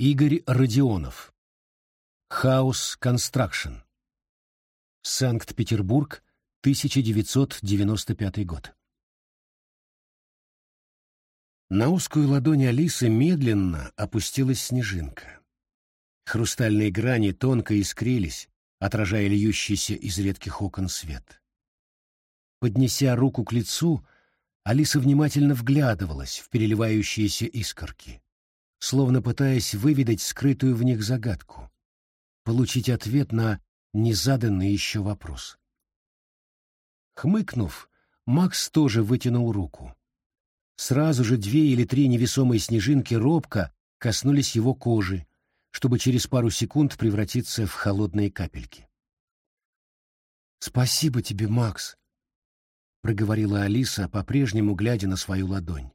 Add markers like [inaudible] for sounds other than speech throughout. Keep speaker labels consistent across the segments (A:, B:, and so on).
A: Игорь Родионов. Хаус Констракшн. Санкт-Петербург, 1995 год. На узкую ладонь Алисы медленно опустилась снежинка. Хрустальные грани тонко искрились, отражая льющийся из редких окон свет. Поднеся руку к лицу, Алиса внимательно вглядывалась в переливающиеся искорки словно пытаясь выведать скрытую в них загадку, получить ответ на незаданный еще вопрос. Хмыкнув, Макс тоже вытянул руку. Сразу же две или три невесомые снежинки робко коснулись его кожи, чтобы через пару секунд превратиться в холодные капельки. «Спасибо тебе, Макс», — проговорила Алиса, по-прежнему глядя на свою ладонь.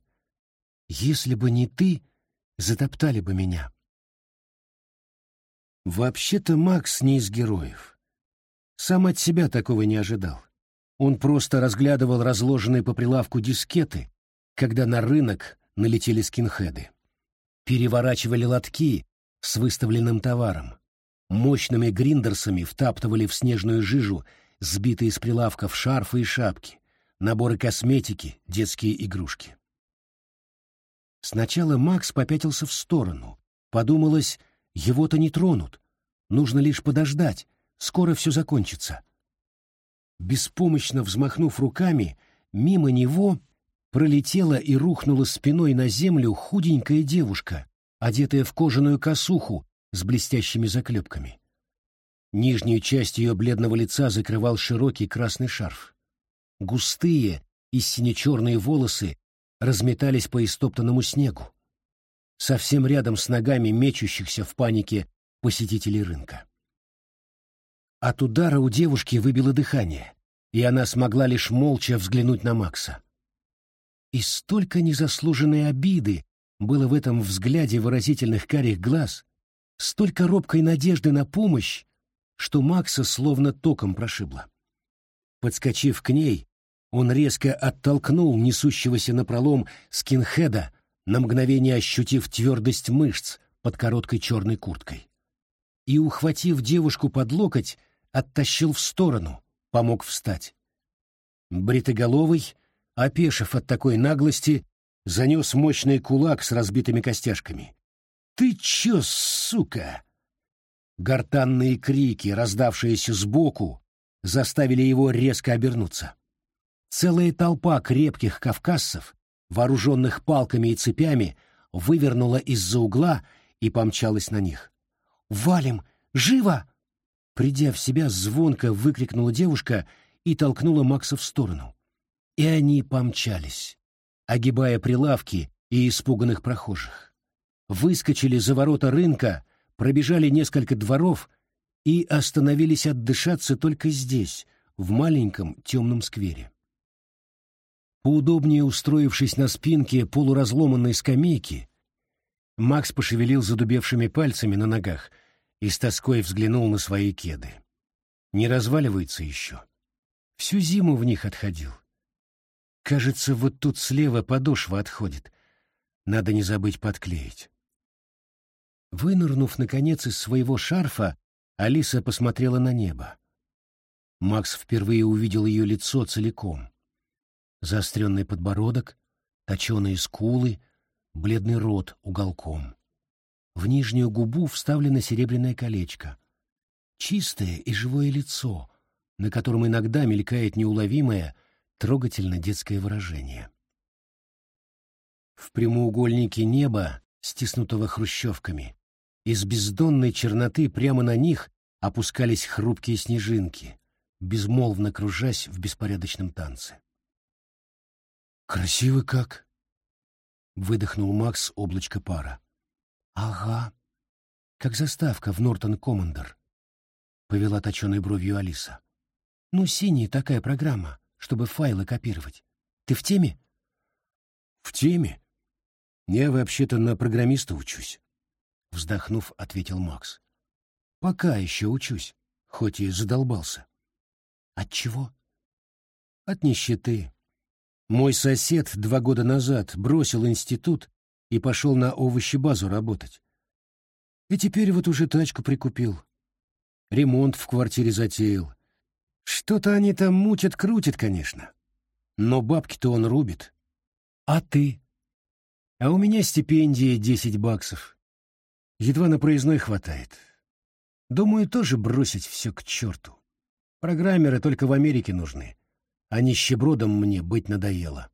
A: «Если бы не ты, затоптали бы меня. Вообще-то Макс не из героев. Сам от себя такого не ожидал. Он просто разглядывал разложенные по прилавку дискеты, когда на рынок налетели скинхеды. Переворачивали лотки с выставленным товаром. Мощными гриндерсами втаптывали в снежную жижу сбитые с прилавков шарфы и шапки, наборы косметики, детские игрушки. Сначала Макс попятился в сторону. Подумалось, его-то не тронут. Нужно лишь подождать, скоро все закончится. Беспомощно взмахнув руками, мимо него пролетела и рухнула спиной на землю худенькая девушка, одетая в кожаную косуху с блестящими заклепками. Нижнюю часть ее бледного лица закрывал широкий красный шарф. Густые и сине-черные волосы разметались по истоптанному снегу, совсем рядом с ногами мечущихся в панике посетителей рынка. От удара у девушки выбило дыхание, и она смогла лишь молча взглянуть на Макса. И столько незаслуженной обиды было в этом взгляде выразительных карих глаз, столько робкой надежды на помощь, что Макса словно током прошибло. Подскочив к ней, он резко оттолкнул несущегося напролом скинхеда, на мгновение ощутив твердость мышц под короткой черной курткой. И, ухватив девушку под локоть, оттащил в сторону, помог встать. Бритоголовый, опешив от такой наглости, занес мощный кулак с разбитыми костяшками. «Ты чё, сука?» Гортанные крики, раздавшиеся сбоку, заставили его резко обернуться. Целая толпа крепких кавказцев, вооруженных палками и цепями, вывернула из-за угла и помчалась на них. «Валим! Живо!» Придя в себя, звонко выкрикнула девушка и толкнула Макса в сторону. И они помчались, огибая прилавки и испуганных прохожих. Выскочили за ворота рынка, пробежали несколько дворов и остановились отдышаться только здесь, в маленьком темном сквере. Поудобнее устроившись на спинке полуразломанной скамейки, Макс пошевелил задубевшими пальцами на ногах и с тоской взглянул на свои кеды. Не разваливаются еще. Всю зиму в них отходил. Кажется, вот тут слева подошва отходит. Надо не забыть подклеить. Вынырнув, наконец, из своего шарфа, Алиса посмотрела на небо. Макс впервые увидел ее лицо целиком заостренный подбородок, точеные скулы, бледный рот уголком. В нижнюю губу вставлено серебряное колечко. Чистое и живое лицо, на котором иногда мелькает неуловимое, трогательно детское выражение. В прямоугольнике неба, стиснутого хрущевками, из бездонной черноты прямо на них опускались хрупкие снежинки, безмолвно кружась в беспорядочном танце. «Красиво как!» — выдохнул Макс облачко пара. «Ага, как заставка в Нортон Командер», — повела точеной бровью Алиса. «Ну, синяя такая программа, чтобы файлы копировать. Ты в теме?» «В теме. Я вообще-то на программиста учусь», — вздохнув, ответил Макс. «Пока еще учусь, хоть и задолбался». «От чего?» «От нищеты», мой сосед два года назад бросил институт и пошел на овощебазу работать. И теперь вот уже тачку прикупил. Ремонт в квартире затеял. Что-то они там мутят-крутят, конечно. Но бабки-то он рубит. А ты? А у меня стипендия десять баксов. Едва на проездной хватает. Думаю, тоже бросить все к черту. Программеры только в Америке нужны. А нищебродом мне быть надоело.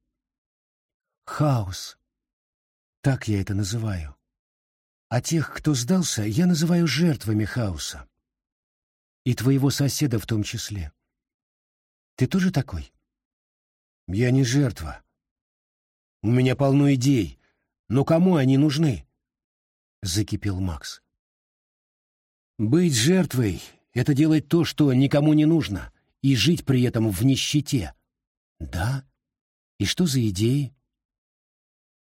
A: Хаос. Так я это называю. А тех, кто сдался, я называю жертвами хаоса. И твоего соседа в том числе. Ты тоже такой? Я не жертва. У меня полно идей, но кому они нужны? Закипел Макс. Быть жертвой — это делать то, что никому не нужно, и жить при этом в нищете. Да? И что за идеи?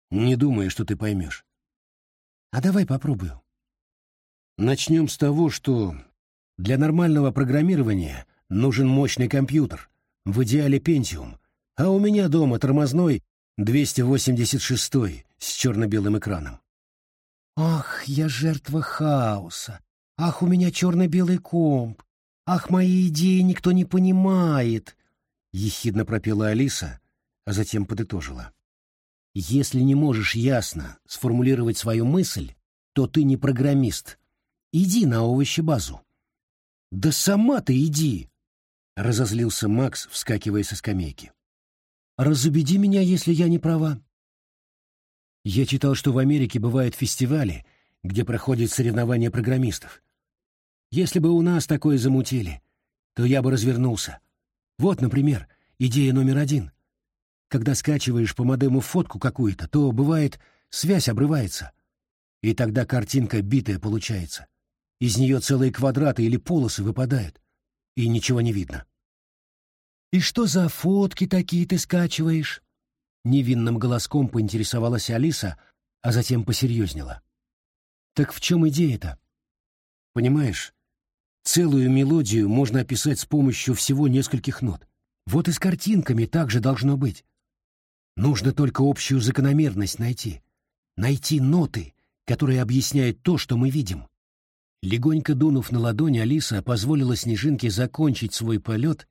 A: Не думаю, что ты поймешь. А давай попробую. Начнем с того, что для нормального программирования нужен мощный компьютер, в идеале Pentium, а у меня дома тормозной 286 с черно-белым экраном. Ах, я жертва хаоса. Ах, у меня черно-белый комп. Ах, мои идеи никто не понимает. Ехидно пропела Алиса, а затем подытожила. Если не можешь ясно сформулировать свою мысль, то ты не программист. Иди на овощебазу. Да сама ты иди, разозлился Макс, вскакивая со скамейки. Разубеди меня, если я не права. Я читал, что в Америке бывают фестивали, где проходят соревнования программистов. Если бы у нас такое замутили, то я бы развернулся. Вот, например, идея номер один. Когда скачиваешь по модему фотку какую-то, то, бывает, связь обрывается. И тогда картинка битая получается. Из нее целые квадраты или полосы выпадают, и ничего не видно. «И что за фотки такие ты скачиваешь?» Невинным голоском поинтересовалась Алиса, а затем посерьезнела. «Так в чем идея-то?» «Понимаешь, целую мелодию можно описать с помощью всего нескольких нот. Вот и с картинками так же должно быть. Нужно только общую закономерность найти. Найти ноты, которые объясняют то, что мы видим. Легонько дунув на ладонь, Алиса позволила Снежинке закончить свой полет,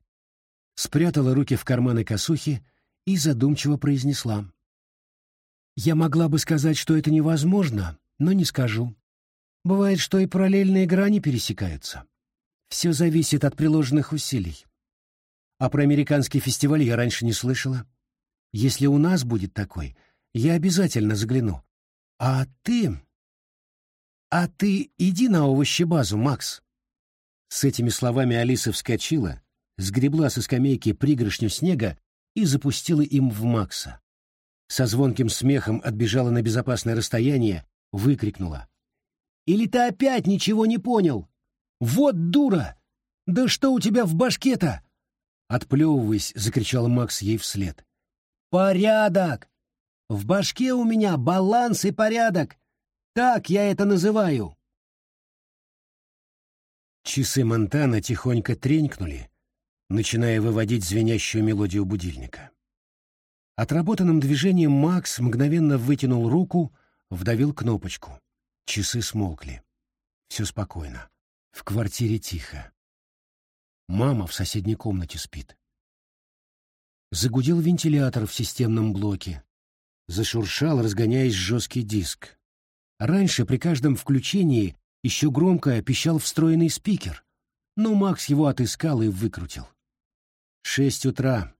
A: спрятала руки в карманы косухи и задумчиво произнесла. «Я могла бы сказать, что это невозможно, но не скажу. Бывает, что и параллельные грани пересекаются. Все зависит от приложенных усилий. А про американский фестиваль я раньше не слышала. Если у нас будет такой, я обязательно загляну. А ты... А ты иди на овощебазу, Макс. С этими словами Алиса вскочила, сгребла со скамейки пригоршню снега и запустила им в Макса. Со звонким смехом отбежала на безопасное расстояние, выкрикнула. «Или ты опять ничего не понял? Вот дура! Да что у тебя в башке-то?» Отплевываясь, закричал Макс ей вслед. Порядок! В башке у меня баланс и порядок. Так я это называю. Часы Монтана тихонько тренькнули, начиная выводить звенящую мелодию будильника. Отработанным движением Макс мгновенно вытянул руку, вдавил кнопочку. Часы смолкли. Все спокойно. В квартире тихо. Мама в соседней комнате спит. Загудел вентилятор в системном блоке. Зашуршал, разгоняясь жесткий диск. Раньше при каждом включении еще громко пищал встроенный спикер, но Макс его отыскал и выкрутил. Шесть утра.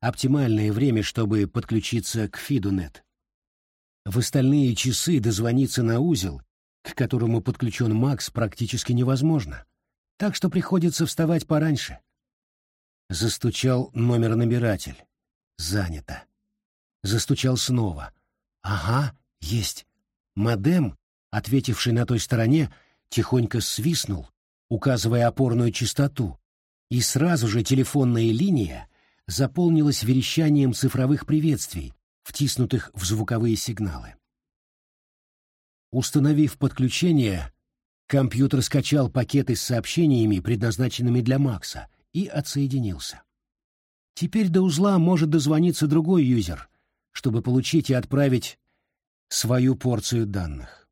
A: Оптимальное время, чтобы подключиться к Фидунет. В остальные часы дозвониться на узел, к которому подключен Макс, практически невозможно. Так что приходится вставать пораньше. Застучал номер-набиратель. Занято. Застучал снова. Ага, есть. Модем, ответивший на той стороне, тихонько свистнул, указывая опорную частоту, и сразу же телефонная линия заполнилась верещанием цифровых приветствий, втиснутых в звуковые сигналы. Установив подключение, компьютер скачал пакеты с сообщениями, предназначенными для Макса, и отсоединился. Теперь до узла может дозвониться другой юзер, чтобы получить и отправить свою порцию данных.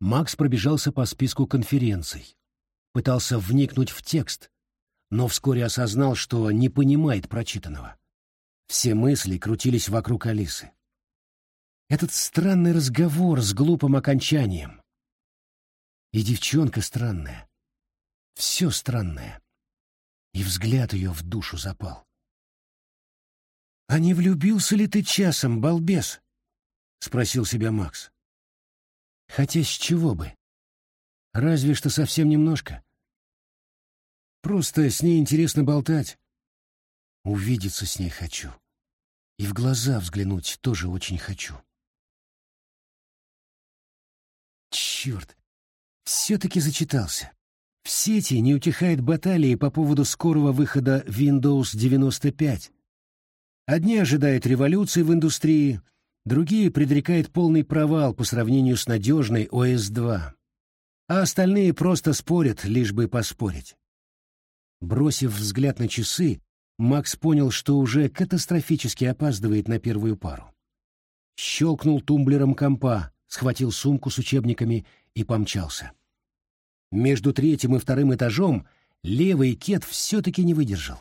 A: Макс пробежался по списку конференций, пытался вникнуть в текст, но вскоре осознал, что не понимает прочитанного. Все мысли крутились вокруг Алисы. Этот странный разговор с глупым окончанием. И девчонка странная. Все странное. И взгляд ее в душу запал. «А не влюбился ли ты часом, балбес?» — спросил себя Макс. «Хотя с чего бы? Разве что совсем немножко. Просто с ней интересно болтать. Увидеться с ней хочу. И в глаза взглянуть тоже очень хочу». Черт! Все-таки зачитался. В сети не утихает баталии по поводу скорого выхода Windows 95. Одни ожидают революции в индустрии, другие предрекают полный провал по сравнению с надежной OS-2. А остальные просто спорят, лишь бы поспорить. Бросив взгляд на часы, Макс понял, что уже катастрофически опаздывает на первую пару. Щелкнул тумблером компа, схватил сумку с учебниками и помчался. Между третьим и вторым этажом левый кет все-таки не выдержал.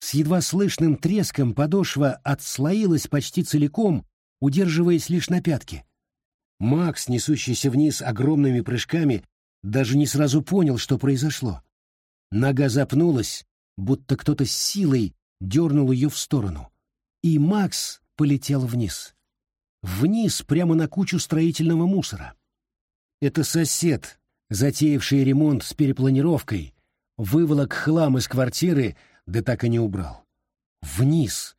A: С едва слышным треском подошва отслоилась почти целиком, удерживаясь лишь на пятке. Макс, несущийся вниз огромными прыжками, даже не сразу понял, что произошло. Нога запнулась, будто кто-то с силой дернул ее в сторону, и Макс полетел вниз вниз прямо на кучу строительного мусора. Это сосед, затеявший ремонт с перепланировкой, выволок хлам из квартиры, да так и не убрал. Вниз,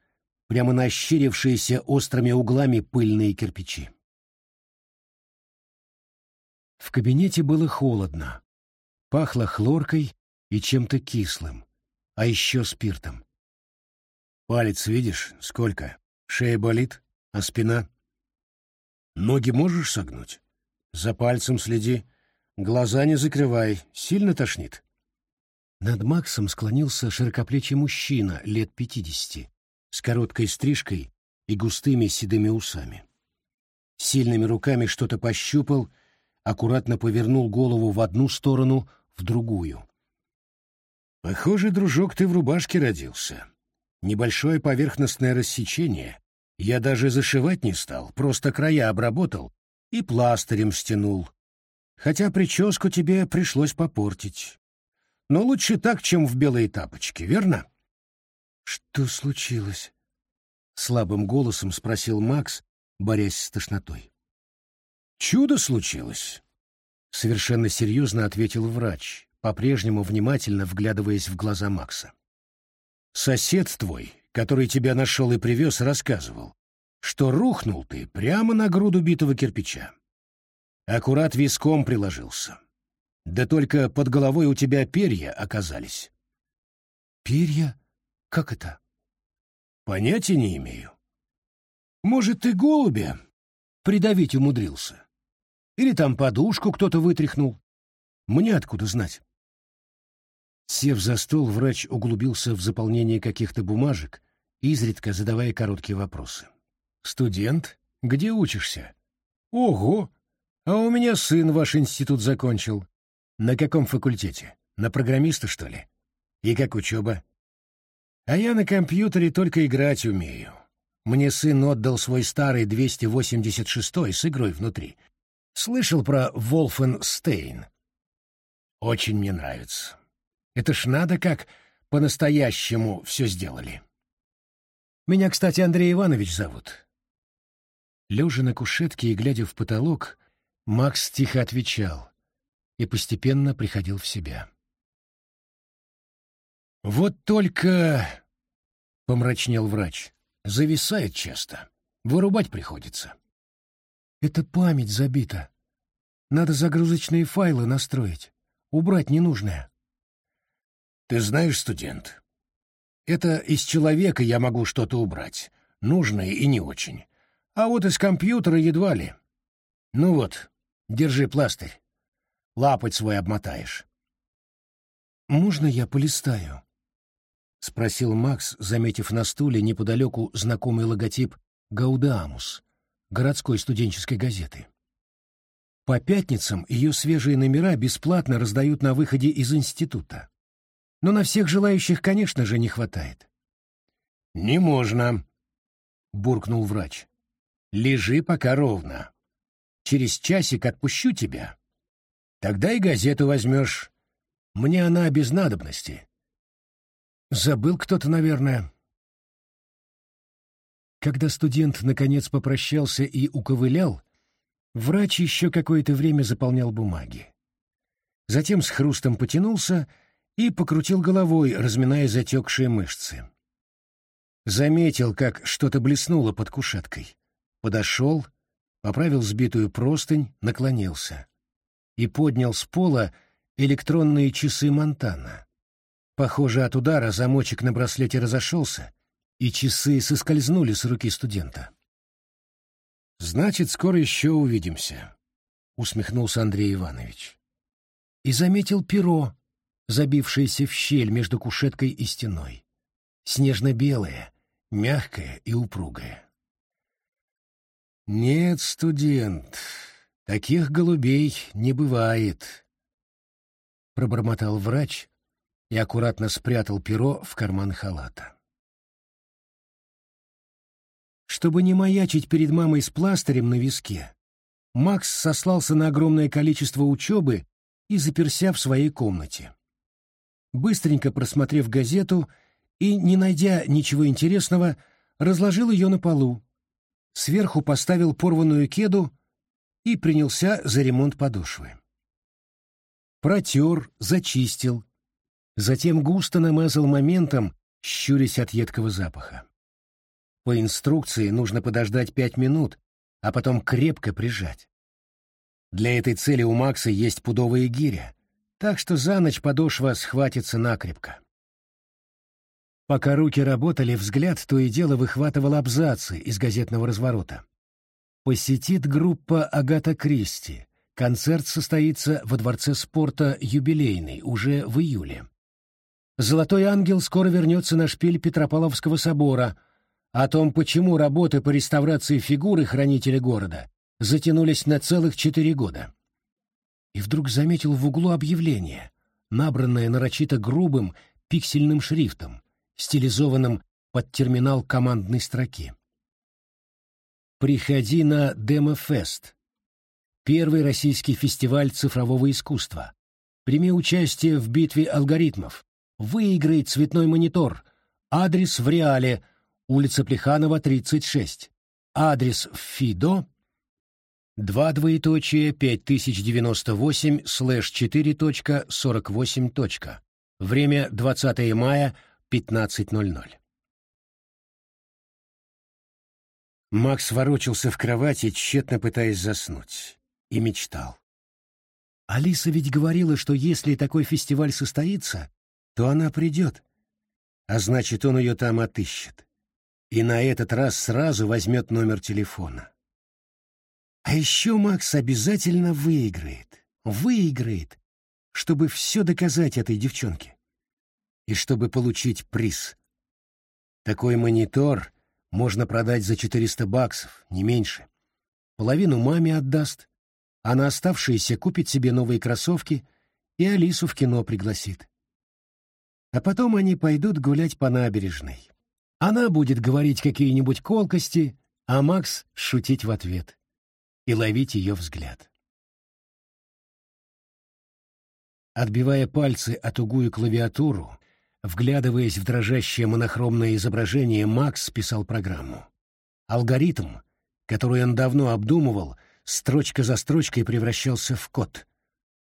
A: прямо на ощерившиеся острыми углами пыльные кирпичи. В кабинете было холодно. Пахло хлоркой и чем-то кислым, а еще спиртом. «Палец видишь? Сколько? Шея болит? А спина?» Ноги можешь согнуть? За пальцем следи. Глаза не закрывай. Сильно тошнит. Над Максом склонился широкоплечий мужчина лет пятидесяти, с короткой стрижкой и густыми седыми усами. Сильными руками что-то пощупал, аккуратно повернул голову в одну сторону, в другую. «Похоже, дружок, ты в рубашке родился. Небольшое поверхностное рассечение, я даже зашивать не стал, просто края обработал и пластырем стянул. Хотя прическу тебе пришлось попортить. Но лучше так, чем в белые тапочки, верно? Что случилось? Слабым голосом спросил Макс, борясь с тошнотой. Чудо случилось. Совершенно серьезно ответил врач, по-прежнему внимательно вглядываясь в глаза Макса. Сосед твой, который тебя нашел и привез, рассказывал, что рухнул ты прямо на груду битого кирпича. Аккурат виском приложился. Да только под головой у тебя перья оказались. Перья? Как это? Понятия не имею. Может, ты голубя придавить умудрился? Или там подушку кто-то вытряхнул? Мне откуда знать? Сев за стол, врач углубился в заполнение каких-то бумажек, изредка задавая короткие вопросы. «Студент? Где учишься?» «Ого! А у меня сын ваш институт закончил. На каком факультете? На программиста, что ли? И как учеба?» «А я на компьютере только играть умею. Мне сын отдал свой старый 286 с игрой внутри. Слышал про Волфенстейн? Очень мне нравится. Это ж надо как по-настоящему все сделали. Меня, кстати, Андрей Иванович зовут. Лежа на кушетке и глядя в потолок, Макс тихо отвечал и постепенно приходил в себя. «Вот только...» — помрачнел врач. «Зависает часто. Вырубать приходится». «Это память забита. Надо загрузочные файлы настроить. Убрать ненужное». «Ты знаешь, студент, это из человека я могу что-то убрать, нужное и не очень. А вот из компьютера едва ли. Ну вот, держи пластырь. Лапоть свой обмотаешь. «Можно я полистаю?» — спросил Макс, заметив на стуле неподалеку знакомый логотип «Гаудамус» городской студенческой газеты. По пятницам ее свежие номера бесплатно раздают на выходе из института. Но на всех желающих, конечно же, не хватает. «Не можно», — буркнул врач. «Лежи пока ровно. Через часик отпущу тебя. Тогда и газету возьмешь. Мне она без надобности». Забыл кто-то, наверное. Когда студент наконец попрощался и уковылял, врач еще какое-то время заполнял бумаги. Затем с хрустом потянулся и покрутил головой, разминая затекшие мышцы. Заметил, как что-то блеснуло под кушеткой. Подошел, поправил сбитую простынь, наклонился. И поднял с пола электронные часы Монтана. Похоже, от удара замочек на браслете разошелся, и часы соскользнули с руки студента. «Значит, скоро еще увидимся», — усмехнулся Андрей Иванович. И заметил перо, забившееся в щель между кушеткой и стеной. Снежно-белое, мягкое и упругое. «Нет, студент, таких голубей не бывает», — пробормотал врач и аккуратно спрятал перо в карман халата. Чтобы не маячить перед мамой с пластырем на виске, Макс сослался на огромное количество учебы и заперся в своей комнате. Быстренько просмотрев газету и, не найдя ничего интересного, разложил ее на полу, сверху поставил порванную кеду и принялся за ремонт подошвы. Протер, зачистил, затем густо намазал моментом, щурясь от едкого запаха. По инструкции нужно подождать пять минут, а потом крепко прижать. Для этой цели у Макса есть пудовые гиря, так что за ночь подошва схватится накрепко. Пока руки работали, взгляд то и дело выхватывал абзацы из газетного разворота. Посетит группа Агата Кристи. Концерт состоится во Дворце спорта «Юбилейный» уже в июле. «Золотой ангел» скоро вернется на шпиль Петропавловского собора — о том, почему работы по реставрации фигуры хранителя города затянулись на целых четыре года. И вдруг заметил в углу объявление, набранное нарочито грубым пиксельным шрифтом, стилизованным под терминал командной строки. «Приходи на Демофест. Первый российский фестиваль цифрового искусства. Прими участие в битве алгоритмов. Выиграй цветной монитор. Адрес в реале – улица Плеханова, 36. Адрес ФИДО 2 двоеточие 5098 слэш 4.48. Время 20 мая 15.00. Макс ворочался в кровати, тщетно пытаясь заснуть, и мечтал. Алиса ведь говорила, что если такой фестиваль состоится, то она придет, а значит, он ее там отыщет и на этот раз сразу возьмет номер телефона. А еще Макс обязательно выиграет, выиграет, чтобы все доказать этой девчонке. И чтобы получить приз. Такой монитор можно продать за 400 баксов, не меньше. Половину маме отдаст, а на оставшиеся купит себе новые кроссовки и Алису в кино пригласит. А потом они пойдут гулять по набережной. Она будет говорить какие-нибудь колкости, а Макс шутить в ответ и ловить ее взгляд. Отбивая пальцы о тугую клавиатуру, вглядываясь в дрожащее монохромное изображение, Макс писал программу. Алгоритм, который он давно обдумывал, строчка за строчкой превращался в код.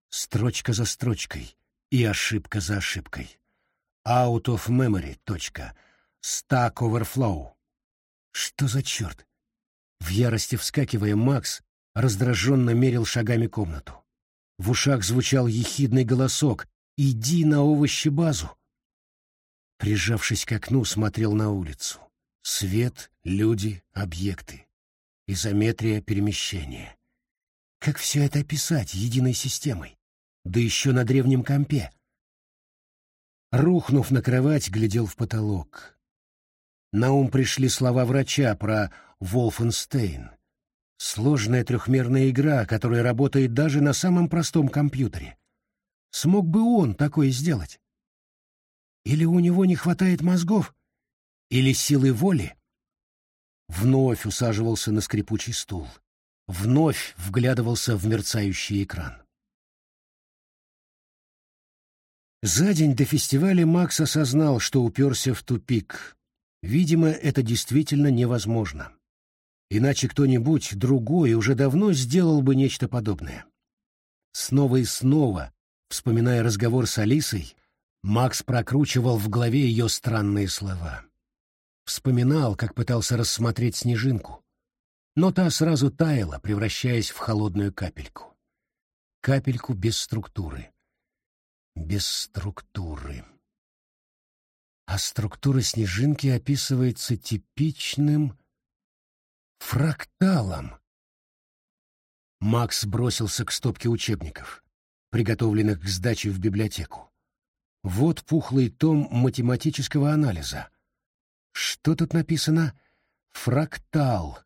A: Строчка за строчкой и ошибка за ошибкой. Out of memory. Точка Stack Overflow. Что за черт? В ярости вскакивая, Макс раздраженно мерил шагами комнату. В ушах звучал ехидный голосок «Иди на овощебазу!». Прижавшись к окну, смотрел на улицу. Свет, люди, объекты. Изометрия перемещения. Как все это описать единой системой? Да еще на древнем компе. Рухнув на кровать, глядел в потолок. На ум пришли слова врача про Волфенстейн. Сложная трехмерная игра, которая работает даже на самом простом компьютере. Смог бы он такое сделать? Или у него не хватает мозгов? Или силы воли? Вновь усаживался на скрипучий стул. Вновь вглядывался в мерцающий экран. За день до фестиваля Макс осознал, что уперся в тупик. Видимо, это действительно невозможно. Иначе кто-нибудь другой уже давно сделал бы нечто подобное. Снова и снова, вспоминая разговор с Алисой, Макс прокручивал в голове ее странные слова. Вспоминал, как пытался рассмотреть снежинку. Но та сразу таяла, превращаясь в холодную капельку. Капельку без структуры. Без структуры. А структура снежинки описывается типичным фракталом. Макс бросился к стопке учебников, приготовленных к сдаче в библиотеку. Вот пухлый том математического анализа. Что тут написано? Фрактал.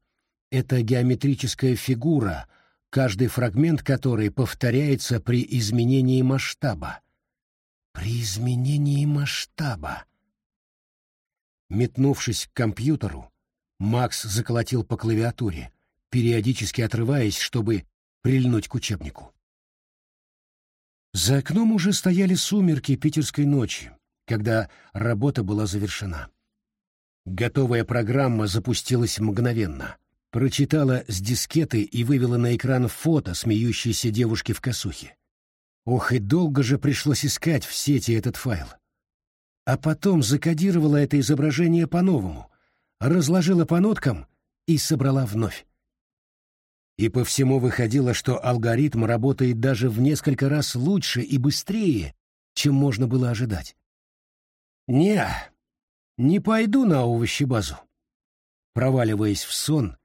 A: Это геометрическая фигура, каждый фрагмент которой повторяется при изменении масштаба. При изменении масштаба. Метнувшись к компьютеру, Макс заколотил по клавиатуре, периодически отрываясь, чтобы прильнуть к учебнику. За окном уже стояли сумерки питерской ночи, когда работа была завершена. Готовая программа запустилась мгновенно. Прочитала с дискеты и вывела на экран фото смеющейся девушки в косухе. Ох, и долго же пришлось искать в сети этот файл. А потом закодировала это изображение по-новому, разложила по ноткам и собрала вновь. И по всему выходило, что алгоритм работает даже в несколько раз лучше и быстрее, чем можно было ожидать. «Не, не пойду на овощебазу». Проваливаясь в сон,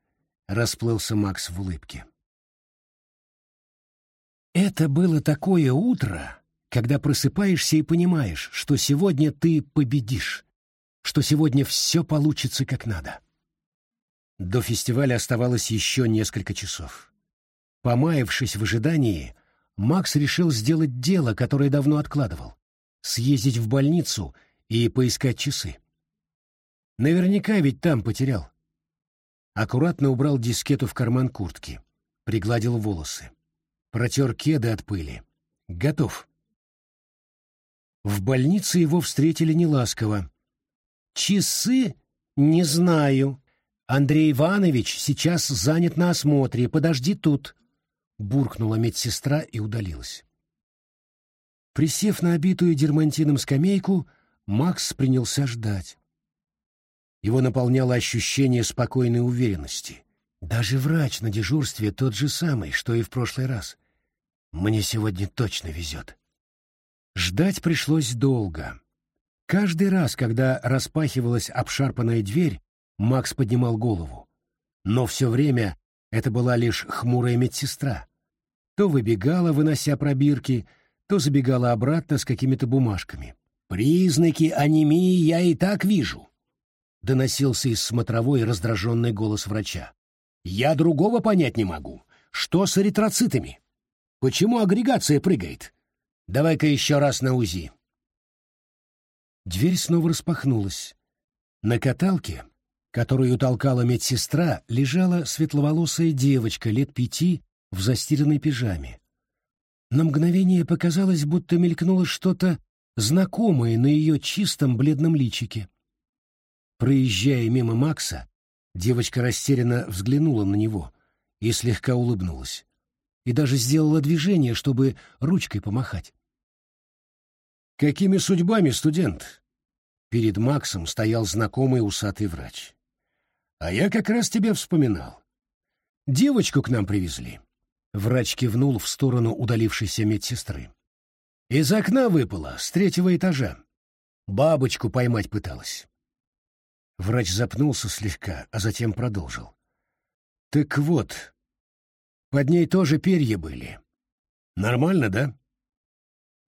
A: расплылся Макс в улыбке. Это было такое утро, когда просыпаешься и понимаешь, что сегодня ты победишь что сегодня все получится как надо. До фестиваля оставалось еще несколько часов. Помаявшись в ожидании, Макс решил сделать дело, которое давно откладывал — съездить в больницу и поискать часы. Наверняка ведь там потерял. Аккуратно убрал дискету в карман куртки, пригладил волосы, протер кеды от пыли. Готов. В больнице его встретили неласково, Часы? Не знаю. Андрей Иванович сейчас занят на осмотре. Подожди тут. Буркнула медсестра и удалилась. Присев на обитую дермантином скамейку, Макс принялся ждать. Его наполняло ощущение спокойной уверенности. Даже врач на дежурстве тот же самый, что и в прошлый раз. Мне сегодня точно везет. Ждать пришлось долго. Каждый раз, когда распахивалась обшарпанная дверь, Макс поднимал голову. Но все время это была лишь хмурая медсестра. То выбегала, вынося пробирки, то забегала обратно с какими-то бумажками. «Признаки анемии я и так вижу», — доносился из смотровой раздраженный голос врача. «Я другого понять не могу. Что с эритроцитами? Почему агрегация прыгает? Давай-ка еще раз на УЗИ». Дверь снова распахнулась. На каталке, которую толкала медсестра, лежала светловолосая девочка лет пяти в застиранной пижаме. На мгновение показалось, будто мелькнуло что-то знакомое на ее чистом бледном личике. Проезжая мимо Макса, девочка растерянно взглянула на него и слегка улыбнулась. И даже сделала движение, чтобы ручкой помахать. Какими судьбами, студент? Перед Максом стоял знакомый усатый врач. А я как раз тебя вспоминал. Девочку к нам привезли. Врач кивнул в сторону удалившейся медсестры. Из окна выпала, с третьего этажа. Бабочку поймать пыталась. Врач запнулся слегка, а затем продолжил. Так вот, под ней тоже перья были. Нормально, да?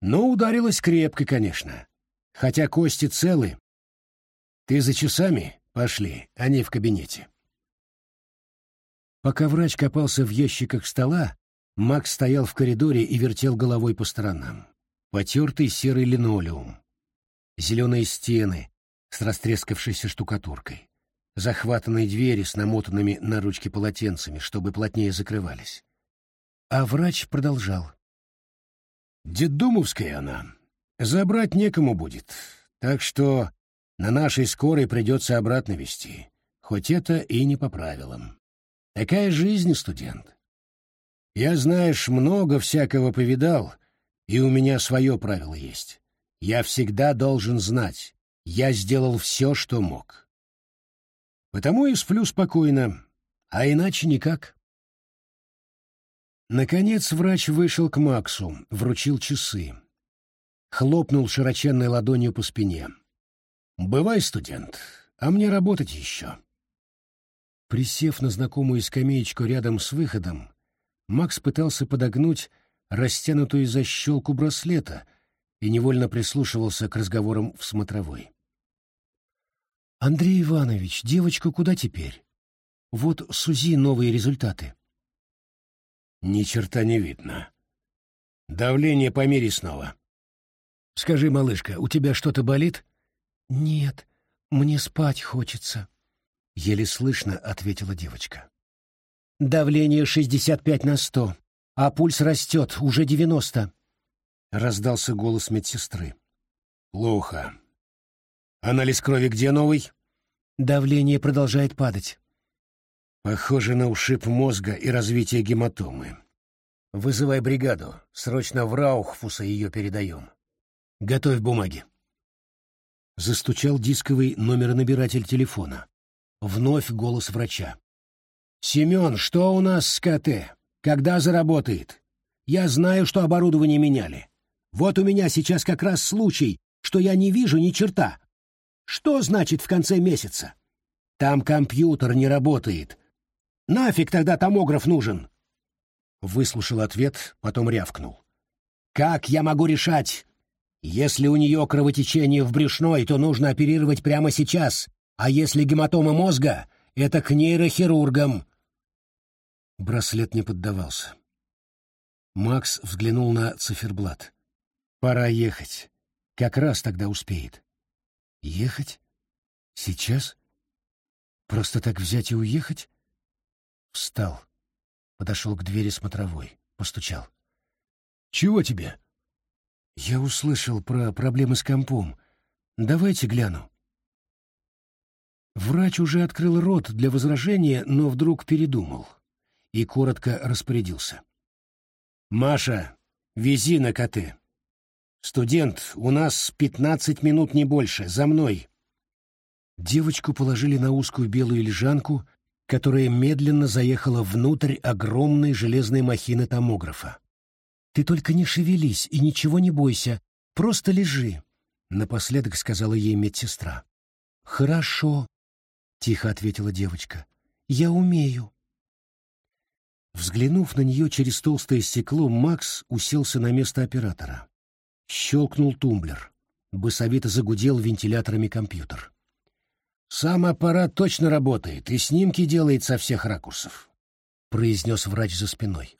A: Но ударилась крепко, конечно. Хотя кости целы. Ты за часами? Пошли, они в кабинете. Пока врач копался в ящиках стола, Макс стоял в коридоре и вертел головой по сторонам. Потертый серый линолеум, зеленые стены с растрескавшейся штукатуркой, захватанные двери с намотанными на ручки полотенцами, чтобы плотнее закрывались. А врач продолжал. «Детдомовская она. Забрать некому будет, так что на нашей скорой придется обратно везти, хоть это и не по правилам. Такая жизнь, студент. Я, знаешь, много всякого повидал, и у меня свое правило есть. Я всегда должен знать, я сделал все, что мог. Потому и сплю спокойно, а иначе никак. Наконец врач вышел к Максу, вручил часы. Хлопнул широченной ладонью по спине. «Бывай, студент, а мне работать еще». Присев на знакомую скамеечку рядом с выходом, Макс пытался подогнуть растянутую защелку браслета и невольно прислушивался к разговорам в смотровой. «Андрей Иванович, девочка куда теперь? Вот Сузи новые результаты». «Ни черта не видно. Давление помери снова». «Скажи, малышка, у тебя что-то болит?» «Нет, мне спать хочется», — еле слышно ответила девочка. Давление 65 на 100, а пульс растет, уже 90. Раздался голос медсестры. Плохо. Анализ крови где новый? Давление продолжает падать. Похоже на ушиб мозга и развитие гематомы. Вызывай бригаду. Срочно в Раухфуса ее передаем. Готовь бумаги. Застучал дисковый номеронабиратель телефона. Вновь голос врача. «Семен, что у нас с КТ? Когда заработает? Я знаю, что оборудование меняли. Вот у меня сейчас как раз случай, что я не вижу ни черта. Что значит в конце месяца? Там компьютер не работает. Нафиг тогда томограф нужен?» Выслушал ответ, потом рявкнул. «Как я могу решать? Если у нее кровотечение в брюшной, то нужно оперировать прямо сейчас, а если гематома мозга, это к нейрохирургам. Браслет не поддавался. Макс взглянул на циферблат. Пора ехать. Как раз тогда успеет. Ехать? Сейчас? Просто так взять и уехать? Встал. Подошел к двери смотровой. Постучал. «Чего тебе?» «Я услышал про проблемы с компом. Давайте гляну». Врач уже открыл рот для возражения, но вдруг передумал и коротко распорядился. «Маша, вези на КТ. Студент, у нас пятнадцать минут не больше, за мной». Девочку положили на узкую белую лежанку, которая медленно заехала внутрь огромной железной махины томографа. «Ты только не шевелись и ничего не бойся, просто лежи», — напоследок сказала ей медсестра. «Хорошо», — тихо ответила девочка. «Я умею». Взглянув на нее через толстое стекло, Макс уселся на место оператора. Щелкнул тумблер. Басовито загудел вентиляторами компьютер. «Сам аппарат точно работает и снимки делает со всех ракурсов», — произнес врач за спиной.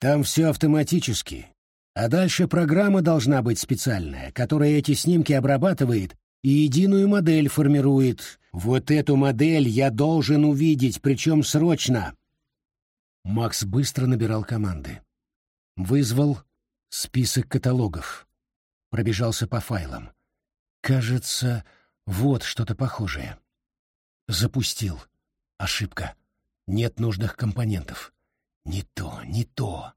A: «Там все автоматически, а дальше программа должна быть специальная, которая эти снимки обрабатывает и единую модель формирует. Вот эту модель я должен увидеть, причем срочно». Макс быстро набирал команды. Вызвал список каталогов. Пробежался по файлам. Кажется, вот что-то похожее. Запустил. Ошибка. Нет нужных компонентов. Не то, не то.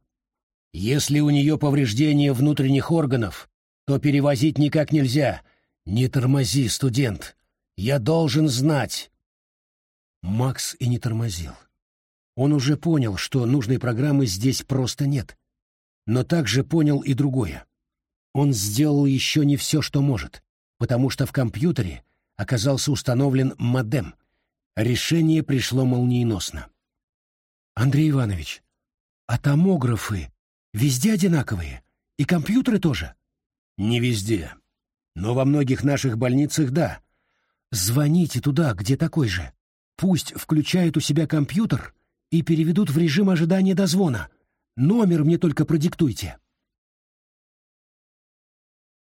A: Если у нее повреждение внутренних органов, то перевозить никак нельзя. Не тормози, студент. Я должен знать. Макс и не тормозил. Он уже понял, что нужной программы здесь просто нет. Но также понял и другое. Он сделал еще не все, что может, потому что в компьютере оказался установлен модем. Решение пришло молниеносно. «Андрей Иванович, а томографы везде одинаковые? И компьютеры тоже?» «Не везде. Но во многих наших больницах — да. Звоните туда, где такой же. Пусть включают у себя компьютер и переведут в режим ожидания дозвона. Номер мне только продиктуйте.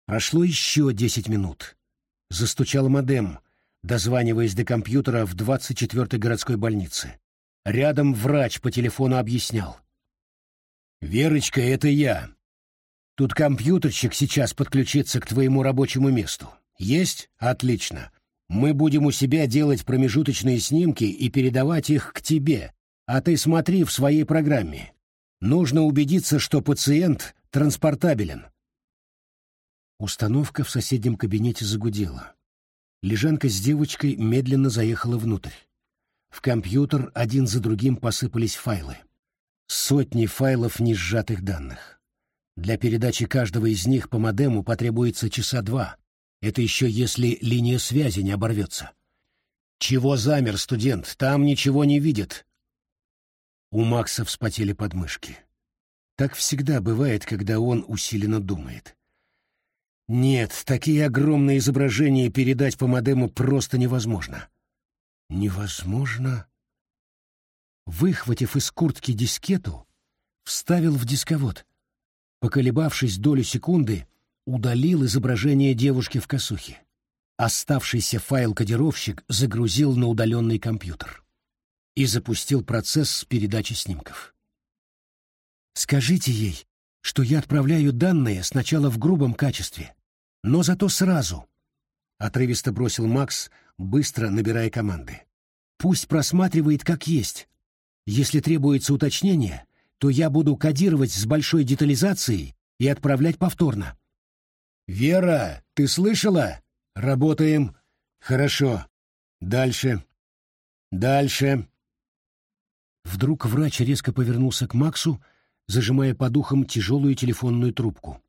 A: Прошло еще десять минут. Застучал модем, дозваниваясь до компьютера в 24-й городской больнице. Рядом врач по телефону объяснял. «Верочка, это я. Тут компьютерщик сейчас подключится к твоему рабочему месту. Есть? Отлично. Мы будем у себя делать промежуточные снимки и передавать их к тебе, а ты смотри в своей программе. Нужно убедиться, что пациент транспортабелен. Установка в соседнем кабинете загудела. Лежанка с девочкой медленно заехала внутрь. В компьютер один за другим посыпались файлы. Сотни файлов несжатых данных. Для передачи каждого из них по модему потребуется часа два. Это еще если линия связи не оборвется. «Чего замер, студент? Там ничего не видит!» У Макса вспотели подмышки. Так всегда бывает, когда он усиленно думает. Нет, такие огромные изображения передать по модему просто невозможно. Невозможно. Выхватив из куртки дискету, вставил в дисковод. Поколебавшись долю секунды, удалил изображение девушки в косухе. Оставшийся файл-кодировщик загрузил на удаленный компьютер и запустил процесс передачи снимков. «Скажите ей, что я отправляю данные сначала в грубом качестве, но зато сразу», — отрывисто бросил Макс, быстро набирая команды. «Пусть просматривает как есть. Если требуется уточнение, то я буду кодировать с большой детализацией и отправлять повторно». «Вера, ты слышала? Работаем. Хорошо. Дальше. Дальше». Вдруг врач резко повернулся к Максу, зажимая по духам тяжелую телефонную трубку.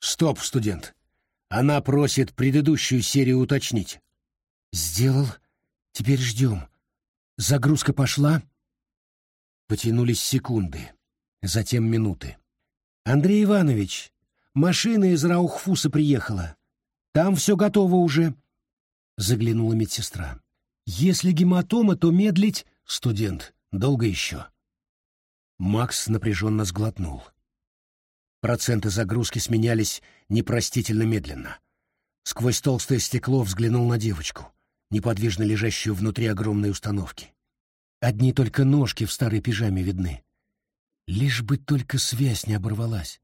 A: «Стоп, студент. Она просит предыдущую серию уточнить». «Сделал. Теперь ждем. Загрузка пошла?» Потянулись секунды, затем минуты. «Андрей Иванович, машина из Раухфуса приехала. Там все готово уже», — заглянула медсестра. «Если гематома, то медлить...» «Студент, долго еще?» Макс напряженно сглотнул. Проценты загрузки сменялись непростительно медленно. Сквозь толстое стекло взглянул на девочку, неподвижно лежащую внутри огромной установки. Одни только ножки в старой пижаме видны. Лишь бы только связь не оборвалась.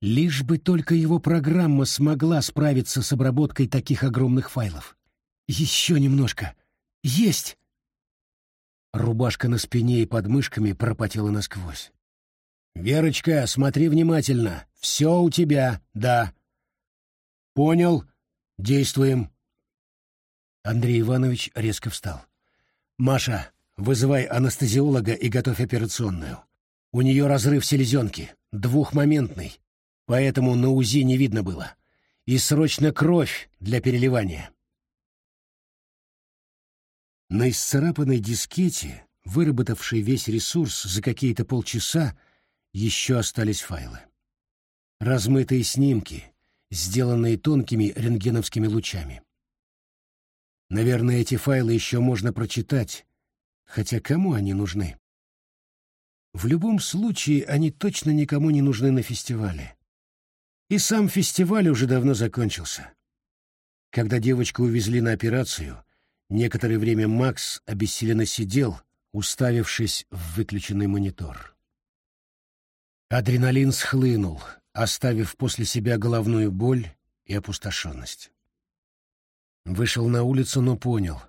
A: Лишь бы только его программа смогла справиться с обработкой таких огромных файлов. Еще немножко. Есть! Рубашка на спине и под мышками пропотела насквозь. «Верочка, смотри внимательно. Все у тебя, да». «Понял. Действуем». Андрей Иванович резко встал. «Маша, вызывай анестезиолога и готовь операционную. У нее разрыв селезенки, двухмоментный, поэтому на УЗИ не видно было. И срочно кровь для переливания». На исцарапанной дискете, выработавшей весь ресурс за какие-то полчаса, еще остались файлы. Размытые снимки, сделанные тонкими рентгеновскими лучами. Наверное, эти файлы еще можно прочитать, хотя кому они нужны? В любом случае, они точно никому не нужны на фестивале. И сам фестиваль уже давно закончился. Когда девочку увезли на операцию, Некоторое время Макс обессиленно сидел, уставившись в выключенный монитор. Адреналин схлынул, оставив после себя головную боль и опустошенность. Вышел на улицу, но понял,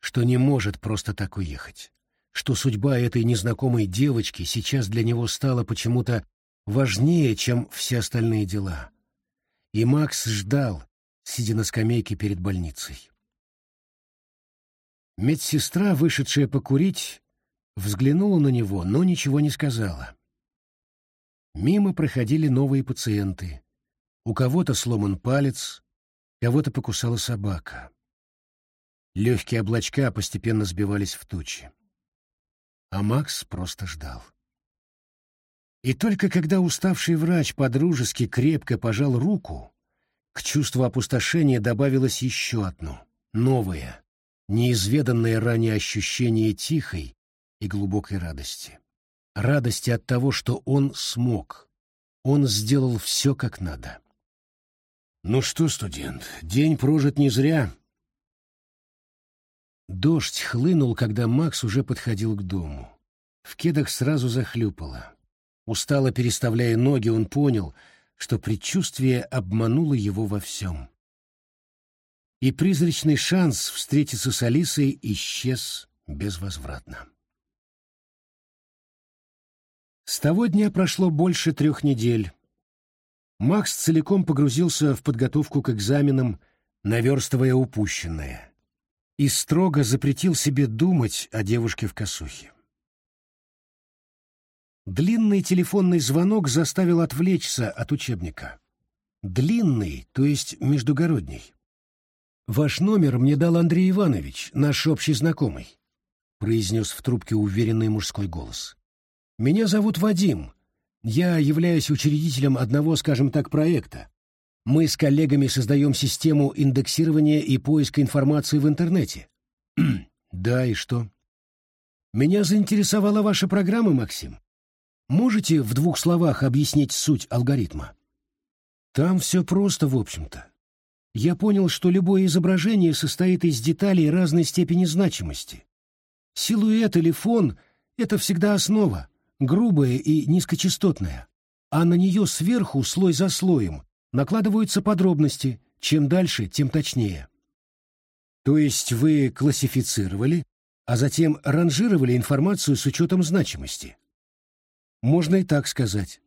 A: что не может просто так уехать, что судьба этой незнакомой девочки сейчас для него стала почему-то важнее, чем все остальные дела. И Макс ждал, сидя на скамейке перед больницей. Медсестра, вышедшая покурить, взглянула на него, но ничего не сказала. Мимо проходили новые пациенты. У кого-то сломан палец, кого-то покусала собака. Легкие облачка постепенно сбивались в тучи. А Макс просто ждал. И только когда уставший врач подружески крепко пожал руку, к чувству опустошения добавилось еще одно, новое, неизведанное ранее ощущение тихой и глубокой радости. Радости от того, что он смог. Он сделал все как надо. «Ну что, студент, день прожит не зря». Дождь хлынул, когда Макс уже подходил к дому. В кедах сразу захлюпало. Устало переставляя ноги, он понял, что предчувствие обмануло его во всем. И призрачный шанс встретиться с Алисой исчез безвозвратно. С того дня прошло больше трех недель. Макс целиком погрузился в подготовку к экзаменам, наверстывая упущенное, и строго запретил себе думать о девушке в косухе. Длинный телефонный звонок заставил отвлечься от учебника. Длинный, то есть междугородний. «Ваш номер мне дал Андрей Иванович, наш общий знакомый», — произнес в трубке уверенный мужской голос. «Меня зовут Вадим, я являюсь учредителем одного, скажем так, проекта. Мы с коллегами создаем систему индексирования и поиска информации в интернете. [clears throat] да, и что? Меня заинтересовала ваша программа, Максим. Можете в двух словах объяснить суть алгоритма? Там все просто, в общем-то. Я понял, что любое изображение состоит из деталей разной степени значимости. Силуэт или фон — это всегда основа, грубая и низкочастотная, а на нее сверху, слой за слоем, накладываются подробности, чем дальше, тем точнее. То есть вы классифицировали, а затем ранжировали информацию с учетом значимости. Можно и так сказать.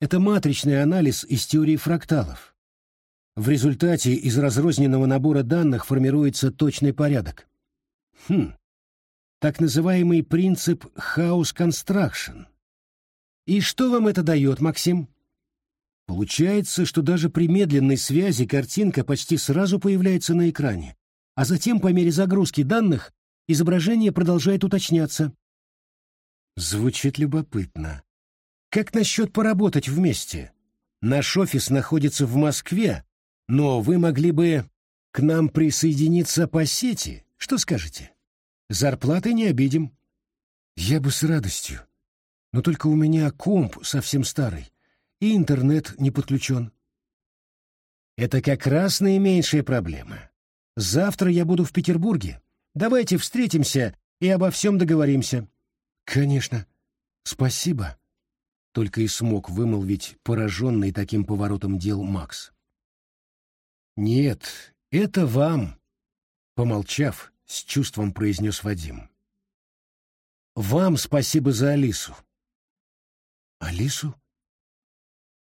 A: Это матричный анализ из теории фракталов. В результате из разрозненного набора данных формируется точный порядок. Хм, так называемый принцип House Construction. И что вам это дает, Максим? Получается, что даже при медленной связи картинка почти сразу появляется на экране, а затем по мере загрузки данных изображение продолжает уточняться. Звучит любопытно. Как насчет поработать вместе? Наш офис находится в Москве, но вы могли бы к нам присоединиться по сети. Что скажете? Зарплаты не обидим. Я бы с радостью. Но только у меня комп совсем старый, и интернет не подключен. Это как раз наименьшая проблема. Завтра я буду в Петербурге. Давайте встретимся и обо всем договоримся. Конечно. Спасибо. Только и смог вымолвить пораженный таким поворотом дел Макс. Нет, это вам. Помолчав, с чувством произнес Вадим. Вам спасибо за Алису. Алису?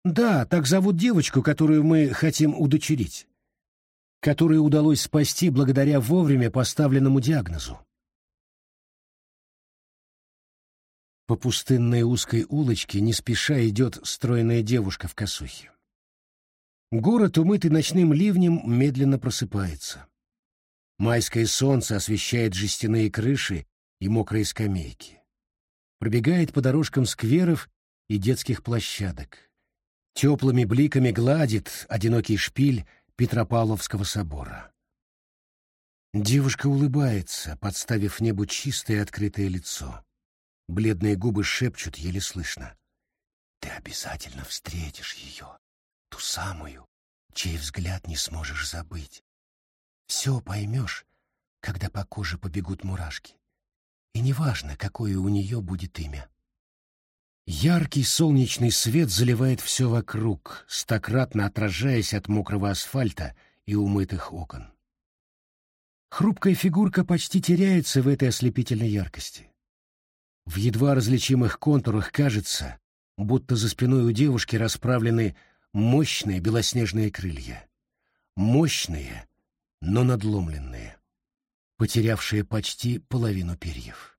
A: Да, так зовут девочку, которую мы хотим удочерить, которую удалось спасти благодаря вовремя поставленному диагнозу. По пустынной узкой улочке не спеша идет стройная девушка в косухе. Город, умытый ночным ливнем, медленно просыпается. Майское солнце освещает жестяные крыши и мокрые скамейки. Пробегает по дорожкам скверов и детских площадок. Теплыми бликами гладит одинокий шпиль Петропавловского собора. Девушка улыбается, подставив небу чистое открытое лицо. Бледные губы шепчут, еле слышно. «Ты обязательно встретишь ее, ту самую, чей взгляд не сможешь забыть. Все поймешь, когда по коже побегут мурашки. И неважно, какое у нее будет имя. Яркий солнечный свет заливает все вокруг, стократно отражаясь от мокрого асфальта и умытых окон. Хрупкая фигурка почти теряется в этой ослепительной яркости. В едва различимых контурах кажется, будто за спиной у девушки расправлены мощные белоснежные крылья. Мощные, но надломленные, потерявшие почти половину перьев.